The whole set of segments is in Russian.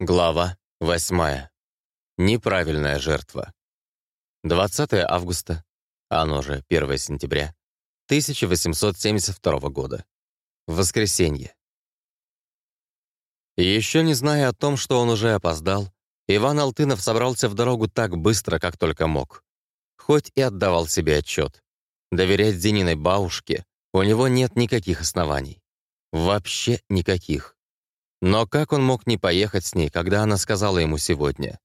Глава 8. Неправильная жертва. 20 августа, оно же 1 сентября, 1872 года. Воскресенье. Еще не зная о том, что он уже опоздал, Иван Алтынов собрался в дорогу так быстро, как только мог. Хоть и отдавал себе отчет. Доверять Зининой бабушке у него нет никаких оснований. Вообще никаких. Но как он мог не поехать с ней, когда она сказала ему сегодня?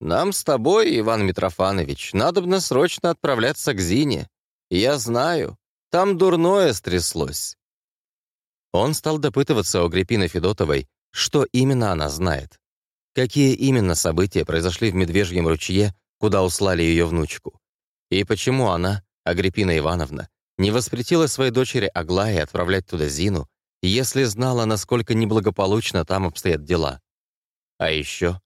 «Нам с тобой, Иван Митрофанович, надобно срочно отправляться к Зине. Я знаю, там дурное стряслось». Он стал допытываться у Агриппины Федотовой, что именно она знает. Какие именно события произошли в Медвежьем ручье, куда услали ее внучку. И почему она, Агриппина Ивановна, не воспретила своей дочери Аглае отправлять туда Зину, если знала, насколько неблагополучно там обстоят дела. А еще,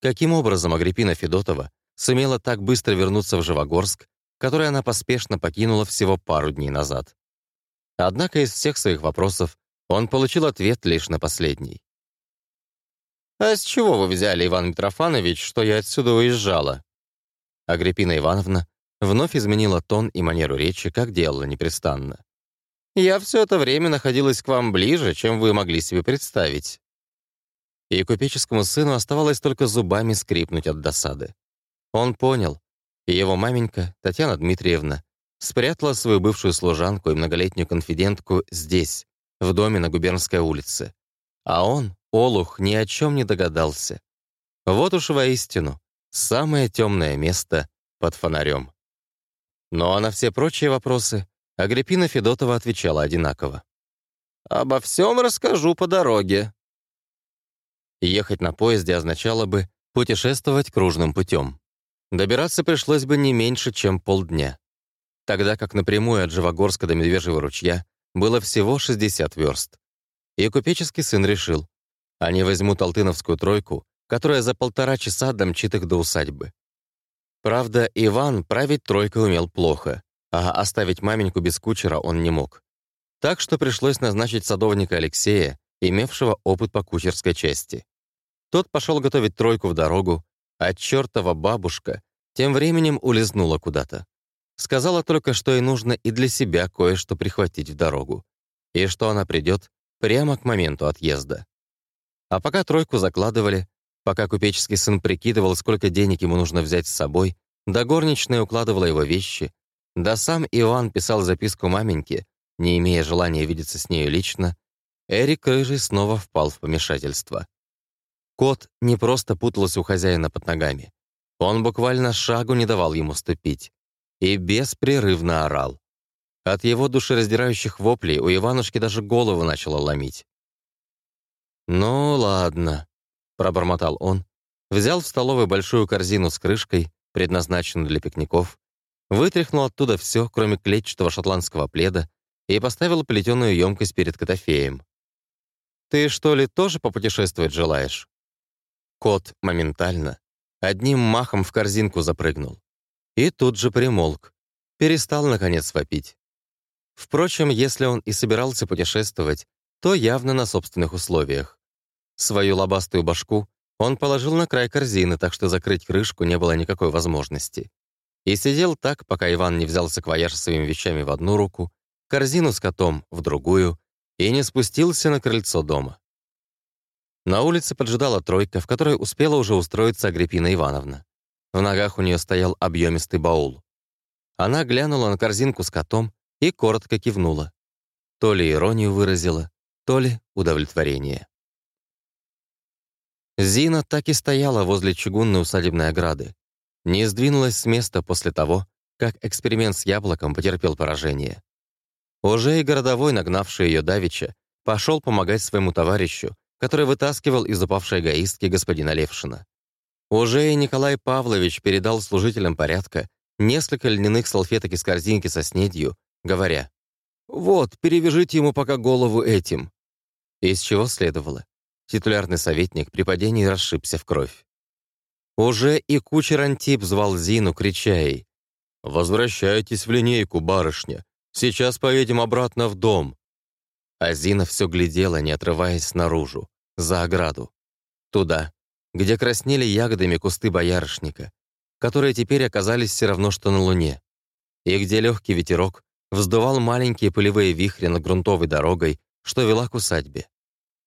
каким образом Агриппина Федотова сумела так быстро вернуться в Живогорск, который она поспешно покинула всего пару дней назад. Однако из всех своих вопросов он получил ответ лишь на последний. «А с чего вы взяли, Иван Митрофанович, что я отсюда уезжала?» Агриппина Ивановна вновь изменила тон и манеру речи, как делала непрестанно. Я все это время находилась к вам ближе, чем вы могли себе представить». И купеческому сыну оставалось только зубами скрипнуть от досады. Он понял, и его маменька, Татьяна Дмитриевна, спрятала свою бывшую служанку и многолетнюю конфидентку здесь, в доме на Губернской улице. А он, Олух, ни о чем не догадался. Вот уж воистину, самое темное место под фонарем. Но на все прочие вопросы Агриппина Федотова отвечала одинаково. «Обо всем расскажу по дороге». Ехать на поезде означало бы путешествовать кружным путем. Добираться пришлось бы не меньше, чем полдня. Тогда как напрямую от Живогорска до Медвежьего ручья было всего 60 верст. И купеческий сын решил, они возьмут Алтыновскую тройку, которая за полтора часа домчит их до усадьбы. Правда, Иван править тройкой умел плохо, а оставить маменьку без кучера он не мог. Так что пришлось назначить садовника Алексея, имевшего опыт по кучерской части. Тот пошел готовить тройку в дорогу, а чертова бабушка тем временем улизнула куда-то. Сказала только, что ей нужно и для себя кое-что прихватить в дорогу, и что она придет прямо к моменту отъезда. А пока тройку закладывали, пока купеческий сын прикидывал, сколько денег ему нужно взять с собой, да горничная укладывала его вещи, да сам Иван писал записку маменьке, не имея желания видеться с нею лично, Эрик Рыжий снова впал в помешательство. Кот не просто путался у хозяина под ногами. Он буквально шагу не давал ему ступить. И беспрерывно орал. От его душераздирающих воплей у Иванушки даже голову начало ломить. «Ну, ладно», — пробормотал он, взял в столовой большую корзину с крышкой, предназначенную для пикников, вытряхнул оттуда все, кроме клетчатого шотландского пледа, и поставил плетеную емкость перед Котофеем. «Ты, что ли, тоже попутешествовать желаешь?» Кот моментально, одним махом в корзинку запрыгнул. И тут же примолк. Перестал, наконец, вопить. Впрочем, если он и собирался путешествовать, то явно на собственных условиях. Свою лобастую башку он положил на край корзины, так что закрыть крышку не было никакой возможности. И сидел так, пока Иван не взял саквояж своими вещами в одну руку, корзину с котом в другую и не спустился на крыльцо дома. На улице поджидала тройка, в которой успела уже устроиться Агриппина Ивановна. В ногах у нее стоял объемистый баул. Она глянула на корзинку с котом и коротко кивнула. То ли иронию выразила, то ли удовлетворение. Зина так и стояла возле чугунной усадебной ограды не сдвинулась с места после того, как эксперимент с яблоком потерпел поражение. Уже и городовой, нагнавший ее давеча, пошел помогать своему товарищу, который вытаскивал из упавшей эгоистки господина Левшина. Уже и Николай Павлович передал служителям порядка несколько льняных салфеток из корзинки со снедью, говоря, «Вот, перевяжите ему пока голову этим». Из чего следовало. Титулярный советник при падении расшибся в кровь. Уже и кучер Антип звал Зину, крича ей. «Возвращайтесь в линейку, барышня. Сейчас поедем обратно в дом». А Зина все глядела, не отрываясь снаружи, за ограду. Туда, где краснели ягодами кусты боярышника, которые теперь оказались все равно, что на Луне, и где легкий ветерок вздувал маленькие пылевые вихри над грунтовой дорогой, что вела к усадьбе.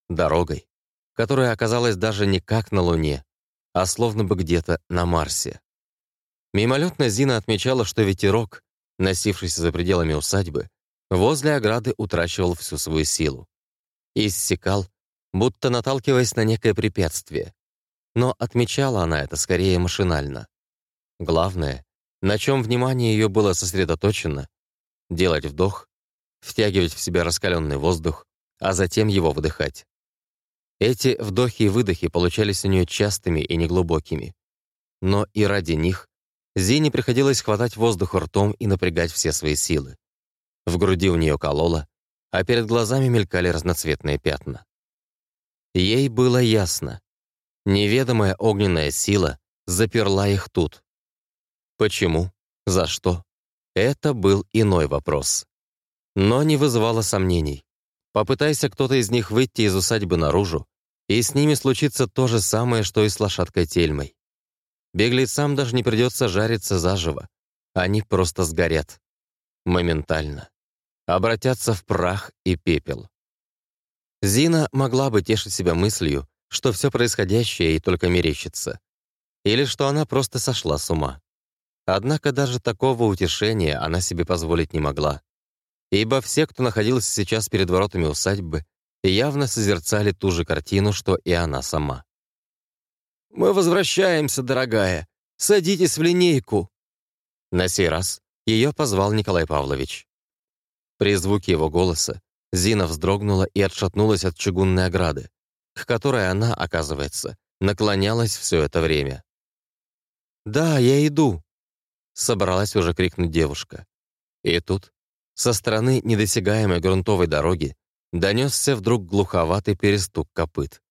Дорогой, которая оказалась даже не как на Луне, а словно бы где-то на Марсе. Мимолетно Зина отмечала, что ветерок, носившийся за пределами усадьбы, возле ограды утрачивал всю свою силу. Иссякал, будто наталкиваясь на некое препятствие. Но отмечала она это скорее машинально. Главное, на чем внимание ее было сосредоточено, делать вдох, втягивать в себя раскаленный воздух, а затем его выдыхать. Эти вдохи и выдохи получались у нее частыми и неглубокими. Но и ради них Зине приходилось хватать воздух ртом и напрягать все свои силы. В груди у нее кололо, а перед глазами мелькали разноцветные пятна. Ей было ясно. Неведомая огненная сила заперла их тут. Почему? За что? Это был иной вопрос. Но не вызывало сомнений. Попытайся кто-то из них выйти из усадьбы наружу, и с ними случится то же самое, что и с лошадкой Тельмой. Беглецам даже не придется жариться заживо. Они просто сгорят. Моментально. Обратятся в прах и пепел. Зина могла бы тешить себя мыслью, что все происходящее ей только мерещится. Или что она просто сошла с ума. Однако даже такого утешения она себе позволить не могла. Ибо все, кто находился сейчас перед воротами усадьбы, явно созерцали ту же картину, что и она сама. «Мы возвращаемся, дорогая. Садитесь в линейку». На сей раз ее позвал Николай Павлович. При звуке его голоса Зина вздрогнула и отшатнулась от чугунной ограды, к которой она, оказывается, наклонялась все это время. «Да, я иду», — собралась уже крикнуть девушка. И тут, со стороны недосягаемой грунтовой дороги, донесся вдруг глуховатый перестук копыт.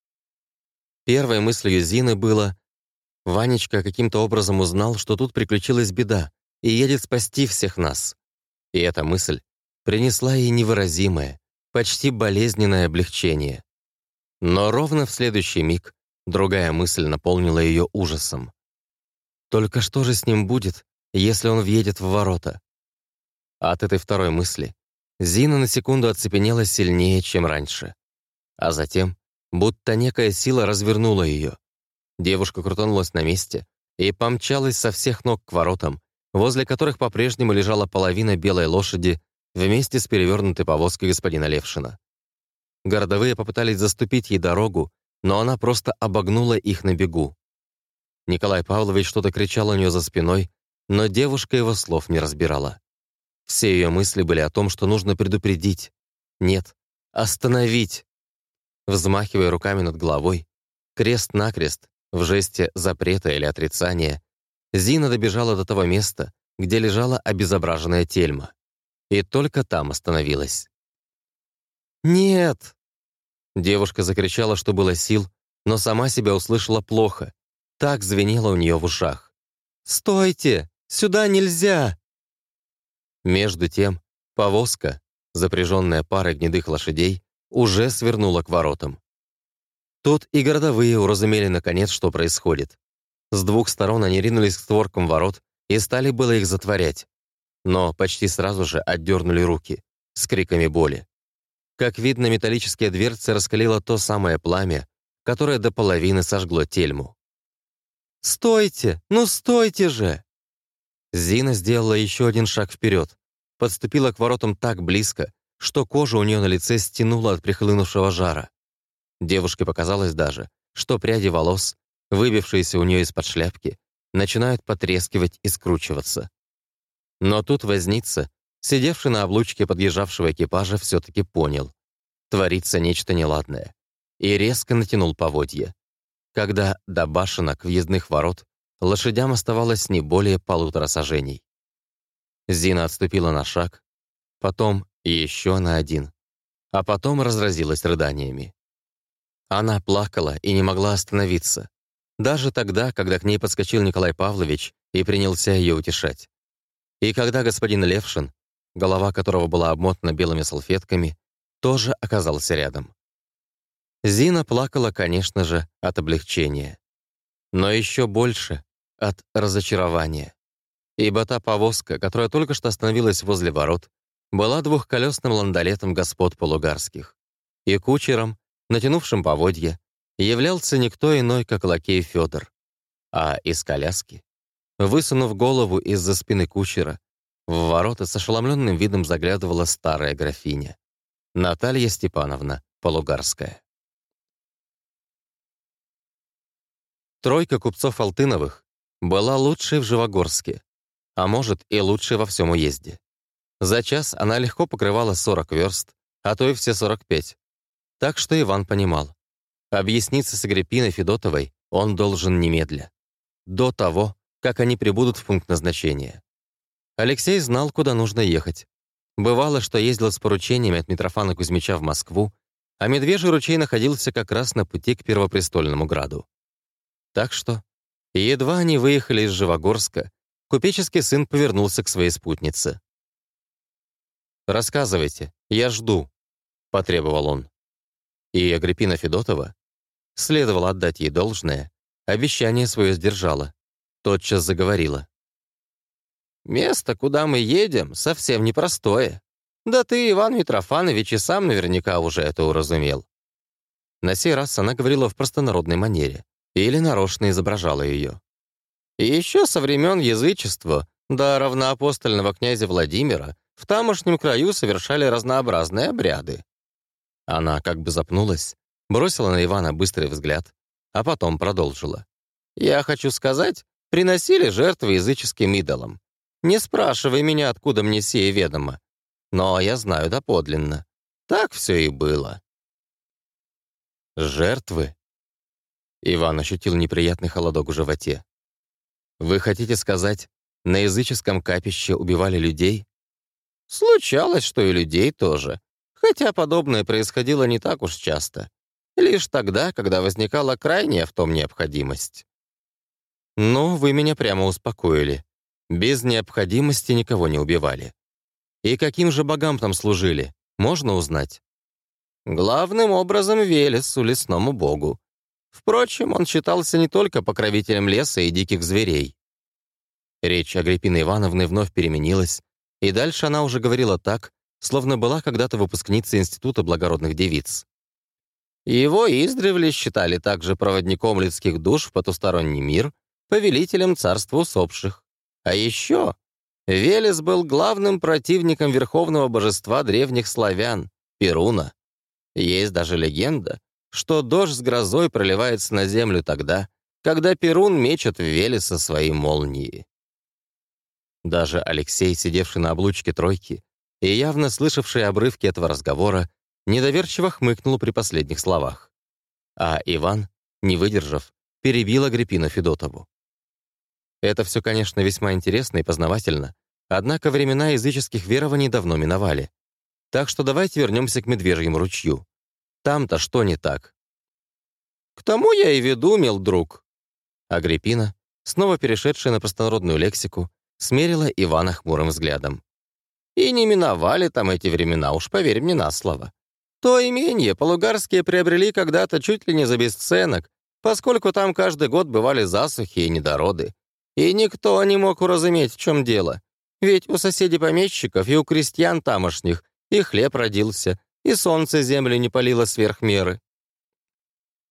Первой мыслью Зины было «Ванечка каким-то образом узнал, что тут приключилась беда, и едет спасти всех нас». И эта мысль принесла ей невыразимое, почти болезненное облегчение. Но ровно в следующий миг другая мысль наполнила ее ужасом. Только что же с ним будет, если он въедет в ворота? От этой второй мысли Зина на секунду оцепенела сильнее, чем раньше. А затем будто некая сила развернула ее. Девушка крутанулась на месте и помчалась со всех ног к воротам, возле которых по-прежнему лежала половина белой лошади вместе с перевернутой повозкой господина Левшина. Городовые попытались заступить ей дорогу, но она просто обогнула их на бегу. Николай Павлович что-то кричал у нее за спиной, но девушка его слов не разбирала. Все ее мысли были о том, что нужно предупредить. Нет, остановить. Взмахивая руками над головой, крест-накрест, в жесте запрета или отрицания, Зина добежала до того места, где лежала обезображенная тельма. И только там остановилась. «Нет!» Девушка закричала, что было сил, но сама себя услышала плохо. Так звенело у нее в ушах. «Стойте! Сюда нельзя!» Между тем, повозка, запряженная парой гнедых лошадей, уже свернула к воротам. Тут и городовые уразумели наконец, что происходит. С двух сторон они ринулись к створкам ворот и стали было их затворять. Но почти сразу же отдернули руки, с криками боли. Как видно, металлические дверцы раскалило то самое пламя, которое до половины сожгло тельму. «Стойте! Ну стойте же!» Зина сделала еще один шаг вперед, подступила к воротам так близко, что кожа у нее на лице стянула от прихлынувшего жара. Девушке показалось даже, что пряди волос, выбившиеся у нее из-под шляпки, начинают потрескивать и скручиваться. Но тут возница, сидевший на облучке подъезжавшего экипажа, все-таки понял. Творится нечто неладное. И резко натянул поводья. Когда до башенок въездных ворот лошадям оставалось не более полутора сажений. Зина отступила на шаг, потом еще на один, а потом разразилась рыданиями. Она плакала и не могла остановиться, даже тогда, когда к ней подскочил Николай Павлович и принялся ее утешать. И когда господин Левшин, голова которого была обмотана белыми салфетками, тоже оказался рядом. Зина плакала, конечно же, от облегчения. Но еще больше от разочарования. Ибо та повозка, которая только что остановилась возле ворот, была двухколесным ландолетом господ полугарских. И кучером, натянувшим поводья, являлся никто иной, как лакей Федор. А из коляски, высунув голову из-за спины кучера, в ворота с ошеломленным видом заглядывала старая графиня. Наталья Степановна Полугарская. Тройка купцов Алтыновых была лучшей в Живогорске, а может и лучшей во всем уезде. За час она легко покрывала 40 верст, а то и все 45. Так что Иван понимал. Объясниться с Агриппиной Федотовой он должен немедля. До того, как они прибудут в пункт назначения. Алексей знал, куда нужно ехать. Бывало, что ездил с поручениями от Митрофана Кузьмича в Москву, а Медвежий ручей находился как раз на пути к Первопрестольному граду. Так что, едва они выехали из Живогорска, купеческий сын повернулся к своей спутнице. «Рассказывайте, я жду», — потребовал он. И Агриппина Федотова, следовало отдать ей должное, обещание свое сдержала, тотчас заговорила. «Место, куда мы едем, совсем непростое. Да ты, Иван Митрофанович, и сам наверняка уже это уразумел». На сей раз она говорила в простонародной манере, или нарочно изображала ее. Еще со времен язычества до равноапостольного князя Владимира в тамошнем краю совершали разнообразные обряды. Она как бы запнулась, бросила на Ивана быстрый взгляд, а потом продолжила. «Я хочу сказать, приносили жертвы языческим идолам. Не спрашивай меня, откуда мне сие ведомо. Но я знаю доподлинно. Так все и было». «Жертвы?» Иван ощутил неприятный холодок в животе. «Вы хотите сказать, на языческом капище убивали людей?» «Случалось, что и людей тоже. Хотя подобное происходило не так уж часто. Лишь тогда, когда возникала крайняя в том необходимость». «Ну, вы меня прямо успокоили. Без необходимости никого не убивали. И каким же богам там служили, можно узнать?» «Главным образом Велесу, лесному богу. Впрочем, он считался не только покровителем леса и диких зверей. Речь Агриппины Ивановны вновь переменилась, и дальше она уже говорила так, словно была когда-то выпускницей Института благородных девиц. Его издревле считали также проводником людских душ в потусторонний мир, повелителем царства усопших. А еще Велес был главным противником верховного божества древних славян, Перуна. Есть даже легенда, что дождь с грозой проливается на землю тогда, когда Перун мечет в Велеса свои молнии. Даже Алексей, сидевший на облучке тройки и явно слышавший обрывки этого разговора, недоверчиво хмыкнул при последних словах. А Иван, не выдержав, перебил Агриппину Федотову. Это все, конечно, весьма интересно и познавательно, однако времена языческих верований давно миновали. Так что давайте вернемся к Медвежьему ручью. Там-то что не так? К тому я и веду, мил друг. Агриппина, снова перешедшая на простонародную лексику, смерила Ивана хмурым взглядом. И не миновали там эти времена, уж поверь мне на слово. То имение полугарские приобрели когда-то чуть ли не за бесценок, поскольку там каждый год бывали засухи и недороды. И никто не мог уразуметь, в чем дело. Ведь у соседей помещиков и у крестьян тамошних и хлеб родился, и солнце землю не палило сверх меры.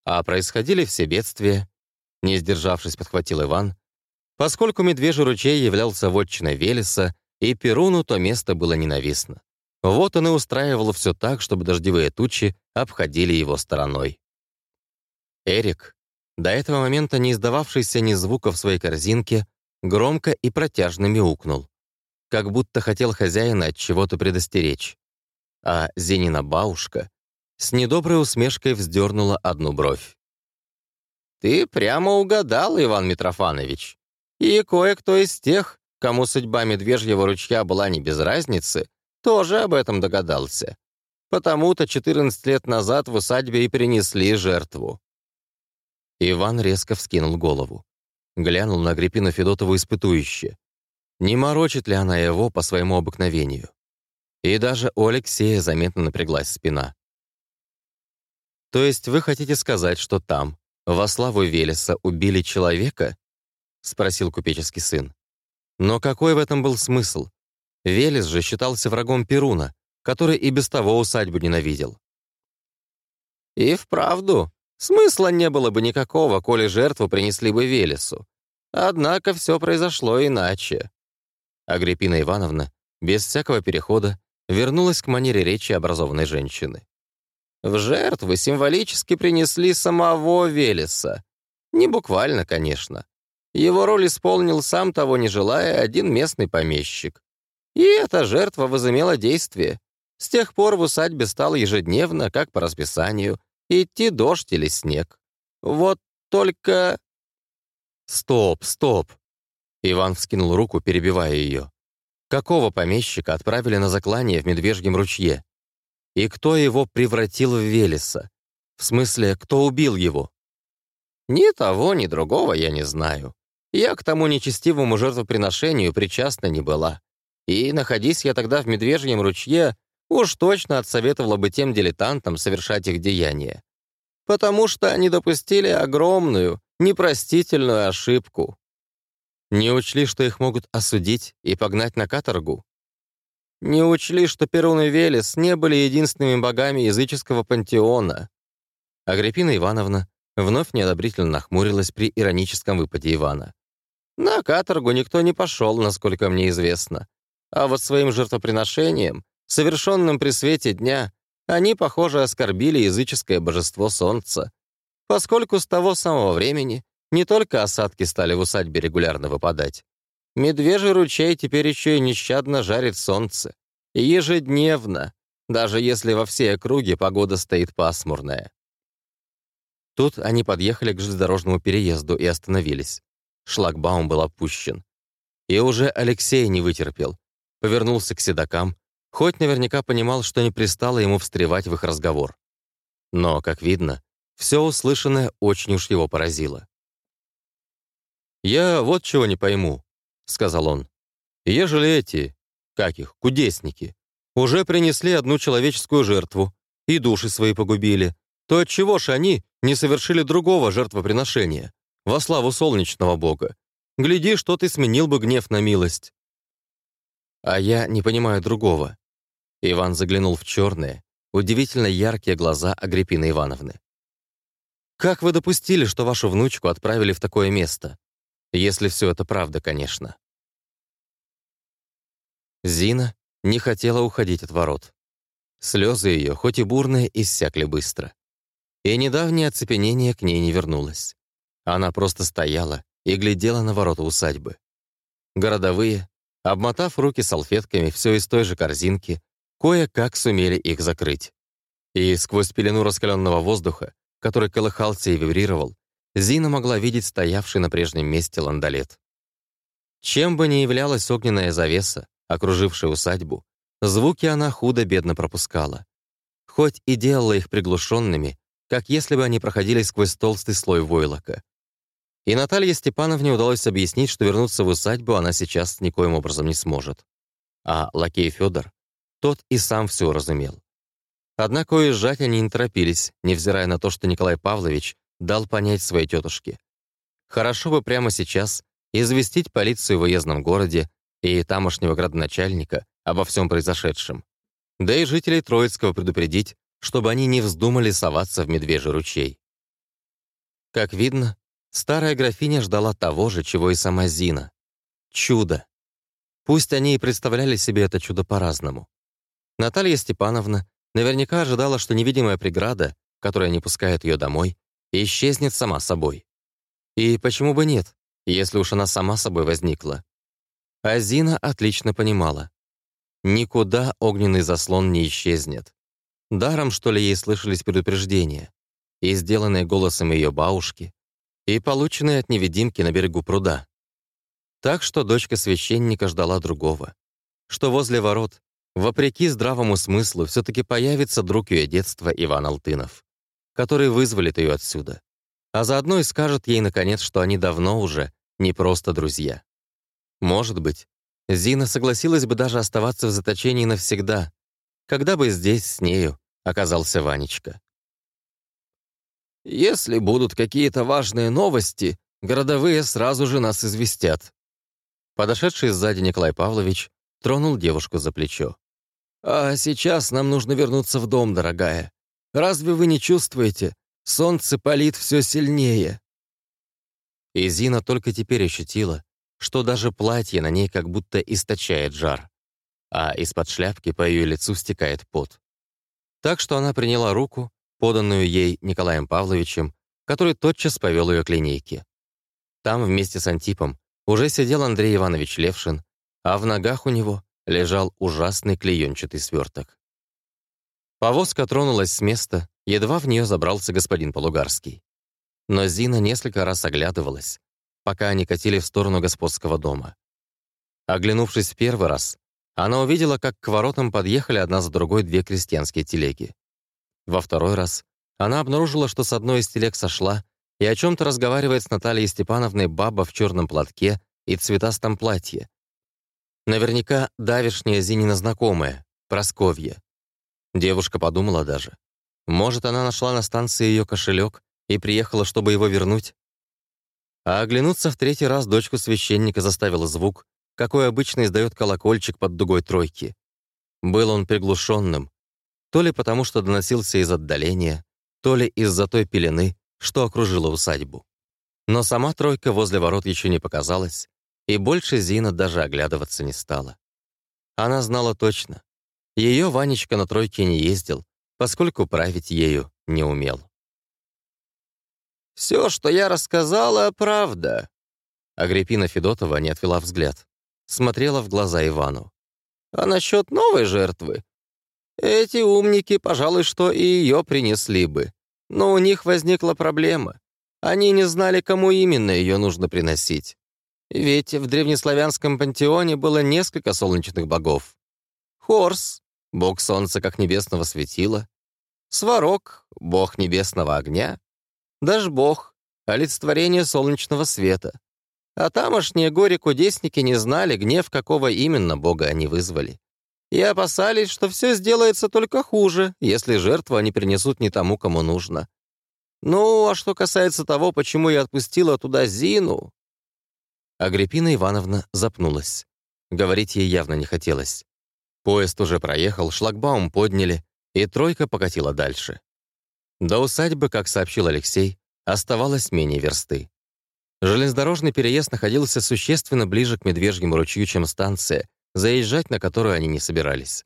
А происходили все бедствия, не сдержавшись, подхватил Иван, поскольку Медвежий ручей являлся вотчиной Велеса, и Перуну то место было ненавистно. Вот он и устраивал все так, чтобы дождевые тучи обходили его стороной. Эрик, до этого момента не издававшийся ни звука в своей корзинке, громко и протяжно мяукнул, как будто хотел хозяина от чего-то предостеречь а Зенина бабушка с недоброй усмешкой вздернула одну бровь. «Ты прямо угадал, Иван Митрофанович. И кое-кто из тех, кому судьба Медвежьего ручья была не без разницы, тоже об этом догадался. Потому-то 14 лет назад в усадьбе и принесли жертву». Иван резко вскинул голову. Глянул на Агриппину Федотову испытующе. Не морочит ли она его по своему обыкновению? И даже у Алексея заметно напряглась спина. То есть вы хотите сказать, что там, во славу Велеса, убили человека? Спросил купеческий сын. Но какой в этом был смысл? Велес же считался врагом Перуна, который и без того усадьбу ненавидел. И вправду, смысла не было бы никакого, коли жертву принесли бы Велесу. Однако все произошло иначе. Агриппина Ивановна, без всякого перехода, вернулась к манере речи образованной женщины. В жертву символически принесли самого Велеса. Не буквально, конечно. Его роль исполнил сам того не желая один местный помещик. И эта жертва возымела действие. С тех пор в усадьбе стал ежедневно, как по расписанию, идти дождь или снег. Вот только... Стоп, стоп. Иван вскинул руку, перебивая ее. Какого помещика отправили на заклание в Медвежьем ручье? И кто его превратил в Велеса? В смысле, кто убил его? Ни того, ни другого я не знаю. Я к тому нечестивому жертвоприношению причастна не была. И, находись я тогда в Медвежьем ручье, уж точно отсоветовала бы тем дилетантам совершать их деяния. Потому что они допустили огромную, непростительную ошибку. Не учли, что их могут осудить и погнать на каторгу. Не учли, что Перун и Велес не были единственными богами языческого пантеона. Агриппина Ивановна вновь неодобрительно нахмурилась при ироническом выпаде Ивана. На каторгу никто не пошел, насколько мне известно. А вот своим жертвоприношением, совершенным при свете дня, они, похоже, оскорбили языческое божество солнца, поскольку с того самого времени не только осадки стали в усадьбе регулярно выпадать. Медвежий ручей теперь еще и нещадно жарит солнце. Ежедневно, даже если во всей округе погода стоит пасмурная. Тут они подъехали к железнодорожному переезду и остановились. Шлагбаум был опущен. И уже Алексей не вытерпел. Повернулся к седокам, хоть наверняка понимал, что не пристало ему встревать в их разговор. Но, как видно, все услышанное очень уж его поразило. «Я вот чего не пойму», — сказал он. «Ежели эти, как их, кудесники, уже принесли одну человеческую жертву и души свои погубили, то отчего ж они не совершили другого жертвоприношения, во славу солнечного бога? Гляди, что ты сменил бы гнев на милость». «А я не понимаю другого». Иван заглянул в черные, удивительно яркие глаза Агриппины Ивановны. «Как вы допустили, что вашу внучку отправили в такое место? Если все это правда, конечно». Зина не хотела уходить от ворот. Слезы ее, хоть и бурные, иссякли быстро. И недавнее оцепенение к ней не вернулось. Она просто стояла и глядела на ворота усадьбы. Городовые, обмотав руки салфетками все из той же корзинки, кое-как сумели их закрыть. И сквозь пелену раскаленного воздуха, который колыхался и вибрировал, Зина могла видеть стоявший на прежнем месте ландолет. Чем бы ни являлась огненная завеса, окружившая усадьбу, звуки она худо-бедно пропускала. Хоть и делала их приглушенными, как если бы они проходили сквозь толстый слой войлока. И Наталье Степановне удалось объяснить, что вернуться в усадьбу она сейчас никоим образом не сможет. А лакей Федор, тот и сам все разумел. Однако уезжать они не торопились, невзирая на то, что Николай Павлович дал понять своей тетушке. Хорошо бы прямо сейчас известить полицию в уездном городе и тамошнего градоначальника обо всем произошедшем. Да и жителей Троицкого предупредить, чтобы они не вздумали соваться в Медвежий ручей. Как видно, Старая графиня ждала того же, чего и сама Зина. Чудо. Пусть они и представляли себе это чудо по-разному. Наталья Степановна наверняка ожидала, что невидимая преграда, которая не пускает ее домой, исчезнет сама собой. И почему бы нет, если уж она сама собой возникла? А Зина отлично понимала. Никуда огненный заслон не исчезнет. Даром, что ли, ей слышались предупреждения, и сделанные голосом ее бабушки, и полученные от невидимки на берегу пруда. Так что дочка священника ждала другого. Что возле ворот, вопреки здравому смыслу, все-таки появится друг ее детства Иван Алтынов, который вызволит ее отсюда. А заодно и скажет ей, наконец, что они давно уже не просто друзья. Может быть, Зина согласилась бы даже оставаться в заточении навсегда, когда бы здесь с нею оказался Ванечка. Если будут какие-то важные новости, городовые сразу же нас известят». Подошедший сзади Николай Павлович тронул девушку за плечо. «А сейчас нам нужно вернуться в дом, дорогая. Разве вы не чувствуете? Солнце палит все сильнее». И Зина только теперь ощутила, что даже платье на ней как будто источает жар, а из-под шляпки по ее лицу стекает пот. Так что она приняла руку, поданную ей Николаем Павловичем, который тотчас повел ее к линейке. Там вместе с Антипом уже сидел Андрей Иванович Левшин, а в ногах у него лежал ужасный клеенчатый сверток. Повозка тронулась с места, едва в нее забрался господин Полугарский. Но Зина несколько раз оглядывалась, пока они катили в сторону господского дома. Оглянувшись в первый раз, она увидела, как к воротам подъехали одна за другой две крестьянские телеги. Во второй раз она обнаружила, что с одной из телег сошла и о чем то разговаривает с Натальей Степановной баба в черном платке и цветастом платье. Наверняка давишняя Зинина знакомая, Просковья. Девушка подумала даже. Может, она нашла на станции ее кошелек и приехала, чтобы его вернуть? А оглянуться в третий раз дочку священника заставил звук, какой обычно издает колокольчик под дугой тройки. Был он приглушенным, то ли потому, что доносился из отдаления, то ли из-за той пелены, что окружила усадьбу. Но сама тройка возле ворот еще не показалась, и больше Зина даже оглядываться не стала. Она знала точно. Ее Ванечка на тройке не ездил, поскольку править ею не умел. «Все, что я рассказала, правда». Агриппина Федотова не отвела взгляд. Смотрела в глаза Ивану. «А насчет новой жертвы? Эти умники, пожалуй, что и ее принесли бы. Но у них возникла проблема. Они не знали, кому именно ее нужно приносить. Ведь в древнеславянском пантеоне было несколько солнечных богов. Хорс — бог солнца как небесного светила. Сварог — бог небесного огня. Дашбог — олицетворение солнечного света. А тамошние горе-кудесники не знали, гнев какого именно бога они вызвали. И опасались, что все сделается только хуже, если жертву они принесут не тому, кому нужно. Ну, а что касается того, почему я отпустила туда Зину... Агриппина Ивановна запнулась. Говорить ей явно не хотелось. Поезд уже проехал, шлагбаум подняли, и тройка покатила дальше. До усадьбы, как сообщил Алексей, оставалось менее версты. Железнодорожный переезд находился существенно ближе к Медвежьему ручью, чем станция, заезжать на которую они не собирались.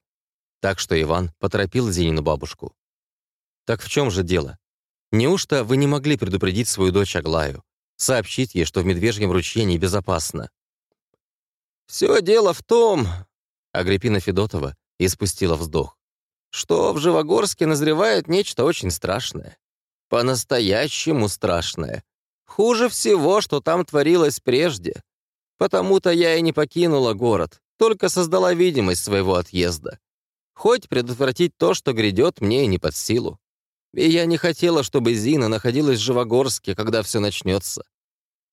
Так что Иван поторопил Зинину бабушку. «Так в чем же дело? Неужто вы не могли предупредить свою дочь Аглаю, сообщить ей, что в Медвежьем ручье небезопасно?» «Все дело в том...» — Агриппина Федотова испустила вздох что в Живогорске назревает нечто очень страшное. По-настоящему страшное. Хуже всего, что там творилось прежде. Потому-то я и не покинула город, только создала видимость своего отъезда. Хоть предотвратить то, что грядет, мне и не под силу. И я не хотела, чтобы Зина находилась в Живогорске, когда все начнется.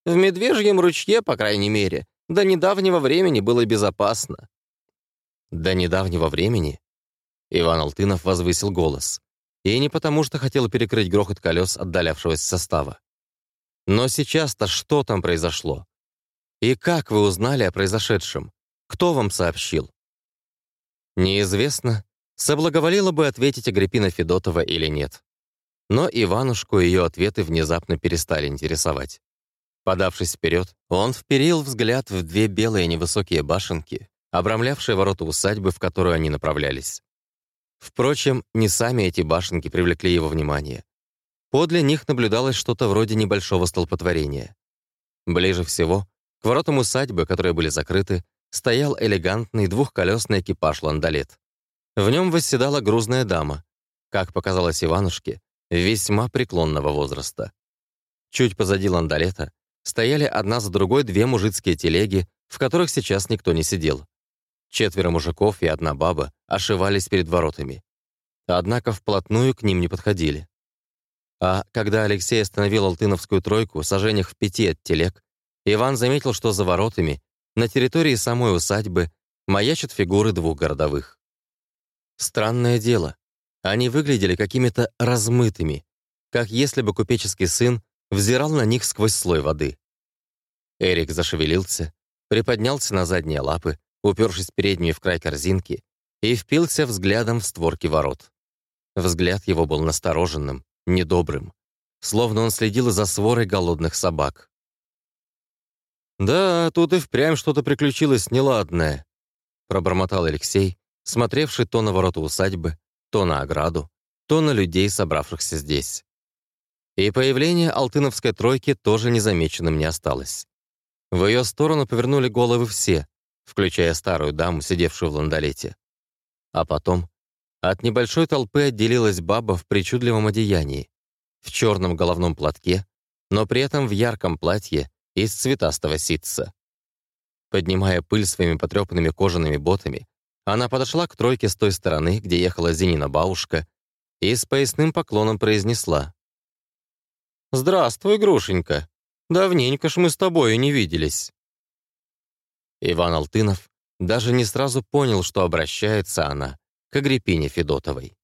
В Медвежьем ручье, по крайней мере, до недавнего времени было безопасно. До недавнего времени? Иван Алтынов возвысил голос. И не потому, что хотел перекрыть грохот колес отдалявшегося состава. Но сейчас-то что там произошло? И как вы узнали о произошедшем? Кто вам сообщил? Неизвестно, соблаговолила бы ответить Агриппина Федотова или нет. Но Иванушку ее ответы внезапно перестали интересовать. Подавшись вперед, он вперил взгляд в две белые невысокие башенки, обрамлявшие ворота усадьбы, в которую они направлялись. Впрочем, не сами эти башенки привлекли его внимание. Подле них наблюдалось что-то вроде небольшого столпотворения. Ближе всего, к воротам усадьбы, которые были закрыты, стоял элегантный двухколесный экипаж-ландолет. В нем восседала грузная дама, как показалось Иванушке, весьма преклонного возраста. Чуть позади ландолета стояли одна за другой две мужицкие телеги, в которых сейчас никто не сидел. Четверо мужиков и одна баба ошивались перед воротами. Однако вплотную к ним не подходили. А когда Алексей остановил Алтыновскую тройку, сожжениях в пяти от телег, Иван заметил, что за воротами, на территории самой усадьбы, маячат фигуры двух городовых. Странное дело. Они выглядели какими-то размытыми, как если бы купеческий сын взирал на них сквозь слой воды. Эрик зашевелился, приподнялся на задние лапы, упершись передними в край корзинки, и впился взглядом в створки ворот. Взгляд его был настороженным, недобрым, словно он следил за сворой голодных собак. «Да, тут и впрямь что-то приключилось неладное», пробормотал Алексей, смотревший то на ворота усадьбы, то на ограду, то на людей, собравшихся здесь. И появление Алтыновской тройки тоже незамеченным не осталось. В ее сторону повернули головы все, включая старую даму, сидевшую в ландолете. А потом от небольшой толпы отделилась баба в причудливом одеянии, в черном головном платке, но при этом в ярком платье из цветастого ситца. Поднимая пыль своими потрепанными кожаными ботами, она подошла к тройке с той стороны, где ехала Зинина бабушка, и с поясным поклоном произнесла. «Здравствуй, Грушенька. Давненько ж мы с тобою не виделись». Иван Алтынов даже не сразу понял, что обращается она к Агриппине Федотовой.